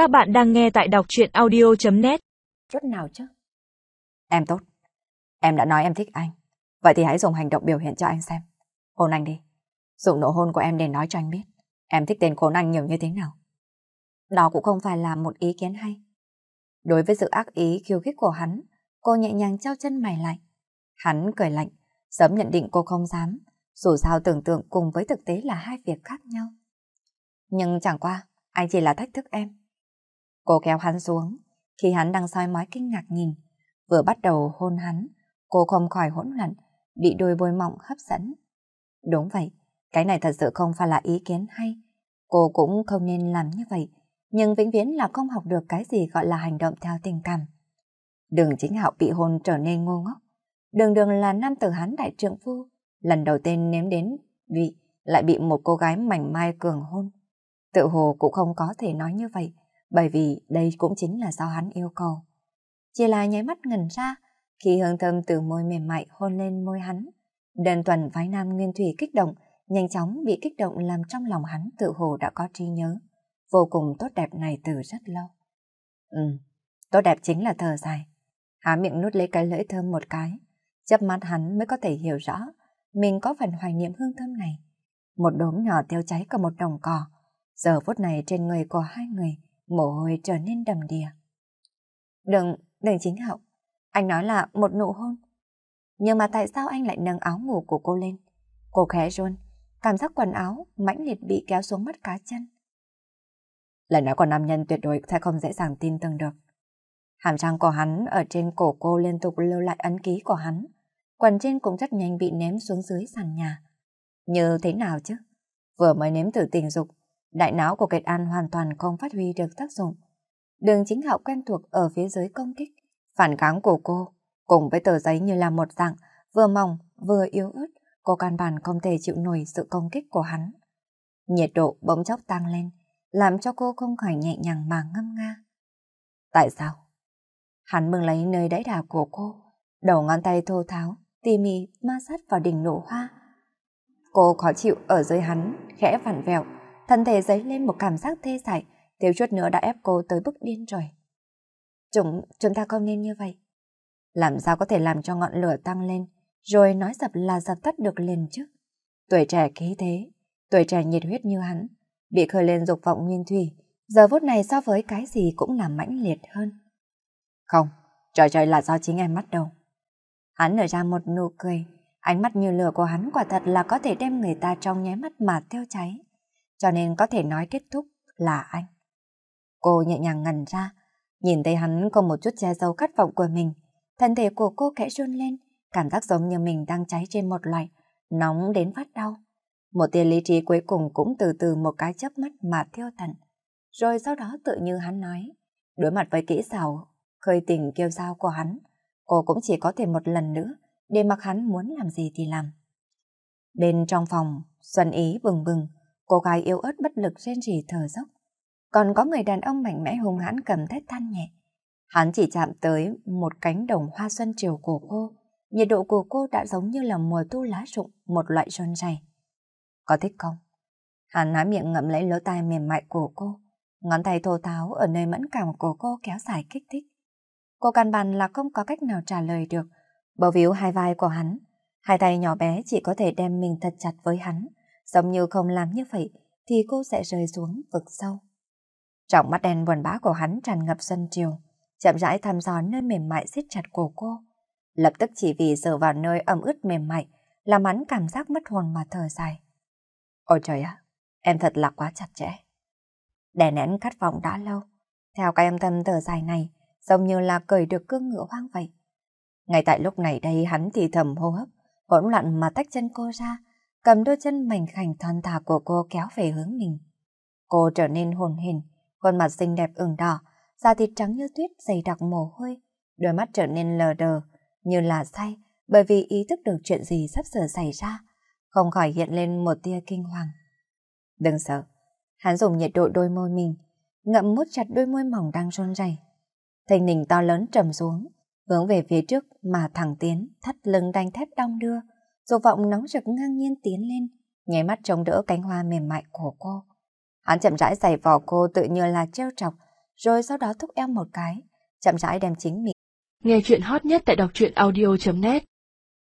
Các bạn đang nghe tại đọc chuyện audio.net Chút nào chứ? Em tốt. Em đã nói em thích anh. Vậy thì hãy dùng hành động biểu hiện cho anh xem. Hôn anh đi. Dùng nụ hôn của em để nói cho anh biết. Em thích tên khốn anh nhiều như thế nào. Đó cũng không phải là một ý kiến hay. Đối với sự ác ý khiêu khích của hắn, cô nhẹ nhàng trao chân mày lại. Hắn cười lạnh, sớm nhận định cô không dám. Dù sao tưởng tượng cùng với thực tế là hai việc khác nhau. Nhưng chẳng qua, anh chỉ là thách thức em. Cô kéo hắn xuống, khi hắn đang soi mói kinh ngạc nhìn. Vừa bắt đầu hôn hắn, cô không khỏi hỗn loạn, bị đôi bôi mọng hấp dẫn. Đúng vậy, cái này thật sự không phải là ý kiến hay. Cô cũng không nên làm như vậy, nhưng vĩnh viễn là không học được cái gì gọi là hành động theo tình cảm. Đường chính hạo bị hôn trở nên ngu ngốc. Đường đường là nam tử hắn đại trượng phu, lần đầu tiên nếm đến vị lại bị một cô gái mảnh mai cường hôn. Tự hồ cũng không có thể nói như vậy, bởi vì đây cũng chính là do hắn yêu cầu. Chỉ là nháy mắt ngẩn ra, khi hương thơm từ môi mềm mại hôn lên môi hắn. Đơn tuần vái nam nguyên thủy kích động, nhanh chóng bị kích động làm trong lòng hắn tự hồ đã có trí nhớ. Vô cùng tốt đẹp này từ rất lâu. Ừ, tốt đẹp chính là thở dài. Há miệng nút lấy cái lưỡi thơm một cái. Chấp mắt hắn mới có thể hiểu rõ mình có phần hoài niệm hương thơm này. Một đốm nhỏ tiêu cháy cả một đồng cỏ. Giờ phút này trên người của hai người, mồ hôi trở nên đầm đìa. Đừng, đừng chính hậu. Anh nói là một nụ hôn. Nhưng mà tại sao anh lại nâng áo ngủ của cô lên? Cô khẽ run, cảm giác quần áo mãnh liệt bị kéo xuống mắt cá chân. Lời nói của nam nhân tuyệt đối sẽ không dễ dàng tin tưởng được. Hàm răng của hắn ở trên cổ cô liên tục lưu lại ấn ký của hắn. Quần trên cũng rất nhanh bị ném xuống dưới sàn nhà. Như thế nào chứ? Vừa mới nếm thử tình dục, đại não của Kiệt An hoàn toàn không phát huy được tác dụng. Đường chính hạo quen thuộc ở phía dưới công kích, phản kháng của cô, cùng với tờ giấy như là một dạng, vừa mỏng, vừa yếu ớt, cô căn bản không thể chịu nổi sự công kích của hắn. Nhiệt độ bỗng chốc tăng lên, làm cho cô không khỏi nhẹ nhàng mà ngâm nga. Tại sao? Hắn mừng lấy nơi đáy đà của cô, đầu ngón tay thô tháo, tỉ mỉ ma sát vào đỉnh nổ hoa. Cô khó chịu ở dưới hắn, khẽ vặn vẹo, thân thể dấy lên một cảm giác thê dại, thiếu chút nữa đã ép cô tới bức điên rồi. Chúng, chúng ta không nên như vậy. Làm sao có thể làm cho ngọn lửa tăng lên, rồi nói dập là dập tắt được liền chứ? Tuổi trẻ khí thế, tuổi trẻ nhiệt huyết như hắn, bị khơi lên dục vọng nguyên thủy, giờ phút này so với cái gì cũng là mãnh liệt hơn. Không, trời trời là do chính em bắt đầu. Hắn nở ra một nụ cười, ánh mắt như lửa của hắn quả thật là có thể đem người ta trong nháy mắt mà tiêu cháy. Cho nên có thể nói kết thúc là anh. Cô nhẹ nhàng ngẩn ra, nhìn thấy hắn có một chút che giấu khát vọng của mình. Thân thể của cô khẽ run lên, cảm giác giống như mình đang cháy trên một loại, nóng đến phát đau. Một tia lý trí cuối cùng cũng từ từ một cái chớp mắt mà thiêu tận. Rồi sau đó tự như hắn nói, đối mặt với kỹ xảo, khơi tình kêu dao của hắn, cô cũng chỉ có thể một lần nữa để mặc hắn muốn làm gì thì làm. Bên trong phòng, Xuân Ý bừng bừng, cô gái yếu ớt bất lực rên rỉ thở dốc. Còn có người đàn ông mạnh mẽ hùng hãn cầm thét than nhẹ. Hắn chỉ chạm tới một cánh đồng hoa xuân chiều của cô, nhiệt độ của cô đã giống như là mùa thu lá rụng, một loại rôn dày. Có thích không? Hắn há miệng ngậm lấy lỗ tai mềm mại của cô, ngón tay thô tháo ở nơi mẫn cảm của cô kéo dài kích thích. Cô căn bản là không có cách nào trả lời được, bầu víu hai vai của hắn, hai tay nhỏ bé chỉ có thể đem mình thật chặt với hắn, giống như không làm như vậy thì cô sẽ rơi xuống vực sâu. Trọng mắt đen buồn bã của hắn tràn ngập sân chiều, chậm rãi thăm dò nơi mềm mại siết chặt cổ cô. Lập tức chỉ vì dở vào nơi ẩm ướt mềm mại, làm hắn cảm giác mất hồn mà thở dài. Ôi trời ạ, em thật là quá chặt chẽ. Đè nén khát vọng đã lâu, theo cái âm thầm thở dài này, giống như là cởi được cương ngựa hoang vậy. Ngay tại lúc này đây hắn thì thầm hô hấp, hỗn loạn mà tách chân cô ra, cầm đôi chân mảnh khảnh thon thả của cô kéo về hướng mình. Cô trở nên hồn hển, khuôn mặt xinh đẹp ửng đỏ, da thịt trắng như tuyết dày đặc mồ hôi, đôi mắt trở nên lờ đờ, như là say, bởi vì ý thức được chuyện gì sắp sửa xảy ra, không khỏi hiện lên một tia kinh hoàng. Đừng sợ, hắn dùng nhiệt độ đôi môi mình, ngậm mút chặt đôi môi mỏng đang run rẩy. Thanh nình to lớn trầm xuống, hướng về phía trước mà thẳng tiến, thắt lưng đanh thép đong đưa, dục vọng nóng rực ngang nhiên tiến lên, nháy mắt chống đỡ cánh hoa mềm mại của cô. Hắn chậm rãi giày vò cô tự như là treo trọc, rồi sau đó thúc em một cái, chậm rãi đem chính mình. Nghe chuyện hot nhất tại đọc truyện audio.net